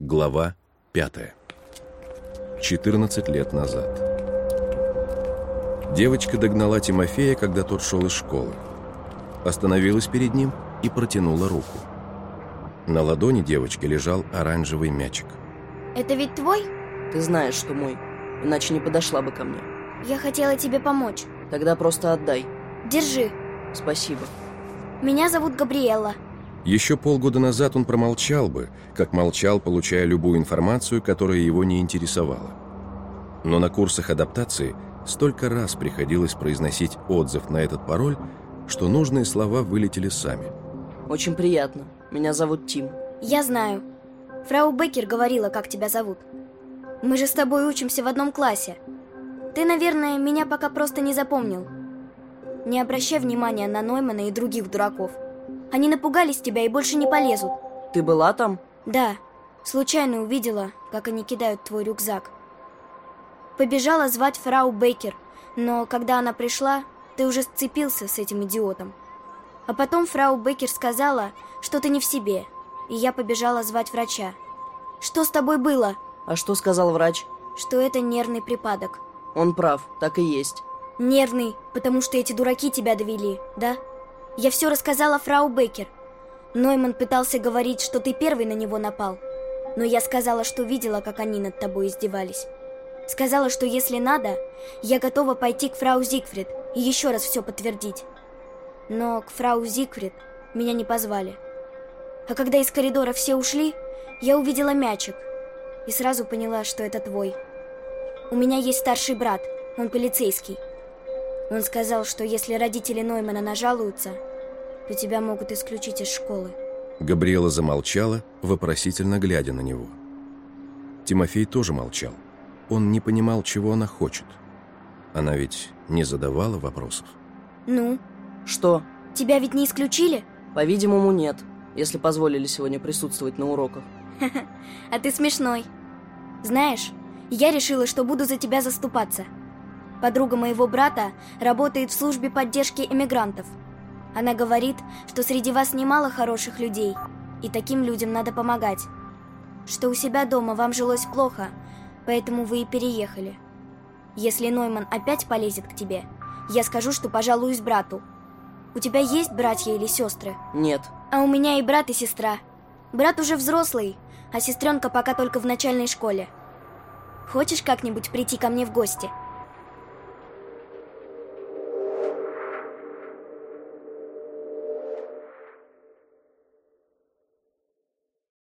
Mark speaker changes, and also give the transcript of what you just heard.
Speaker 1: Глава 5. 14 лет назад. Девочка догнала Тимофея, когда тот шел из школы. Остановилась перед ним и протянула руку. На ладони девочки лежал оранжевый мячик.
Speaker 2: Это ведь твой?
Speaker 3: Ты знаешь, что мой. Иначе не подошла бы ко мне.
Speaker 2: Я хотела тебе помочь.
Speaker 3: Тогда просто отдай.
Speaker 2: Держи.
Speaker 3: Спасибо.
Speaker 2: Меня зовут Габриэлла.
Speaker 1: Еще полгода назад он промолчал бы, как молчал, получая любую информацию, которая его не интересовала. Но на курсах адаптации столько раз приходилось произносить отзыв на этот пароль, что нужные слова вылетели сами.
Speaker 3: Очень приятно. Меня зовут Тим.
Speaker 2: Я знаю. Фрау Беккер говорила, как тебя зовут. Мы же с тобой учимся в одном классе. Ты, наверное, меня пока просто не запомнил. Не обращай внимания на Ноймана и других дураков. Они напугались тебя и больше не полезут.
Speaker 3: Ты была там?
Speaker 2: Да. Случайно увидела, как они кидают твой рюкзак. Побежала звать фрау Бейкер, но когда она пришла, ты уже сцепился с этим идиотом. А потом фрау Бейкер сказала, что ты не в себе, и я побежала звать врача. Что с тобой было?
Speaker 3: А что сказал врач?
Speaker 2: Что это нервный припадок.
Speaker 3: Он прав, так и есть.
Speaker 2: Нервный, потому что эти дураки тебя довели, да? Я все рассказала фрау Беккер. Нойман пытался говорить, что ты первый на него напал. Но я сказала, что видела, как они над тобой издевались. Сказала, что если надо, я готова пойти к фрау Зигфрид и еще раз все подтвердить. Но к фрау Зигфрид меня не позвали. А когда из коридора все ушли, я увидела мячик и сразу поняла, что это твой. У меня есть старший брат, он полицейский. Он сказал, что если родители Ноймана нажалуются, то тебя могут исключить из школы.
Speaker 1: Габриэла замолчала, вопросительно глядя на него. Тимофей тоже молчал. Он не понимал, чего она хочет. Она ведь не задавала вопросов.
Speaker 2: Ну?
Speaker 3: Что?
Speaker 2: Тебя ведь не исключили?
Speaker 3: По-видимому, нет, если позволили сегодня присутствовать на уроках.
Speaker 2: А ты смешной. Знаешь, я решила, что буду за тебя заступаться. Подруга моего брата работает в службе поддержки эмигрантов. Она говорит, что среди вас немало хороших людей, и таким людям надо помогать. Что у себя дома вам жилось плохо, поэтому вы и переехали. Если Нойман опять полезет к тебе, я скажу, что пожалуюсь брату. У тебя есть братья или сестры?
Speaker 3: Нет.
Speaker 2: А у меня и брат, и сестра. Брат уже взрослый, а сестренка пока только в начальной школе. Хочешь как-нибудь прийти ко мне в гости?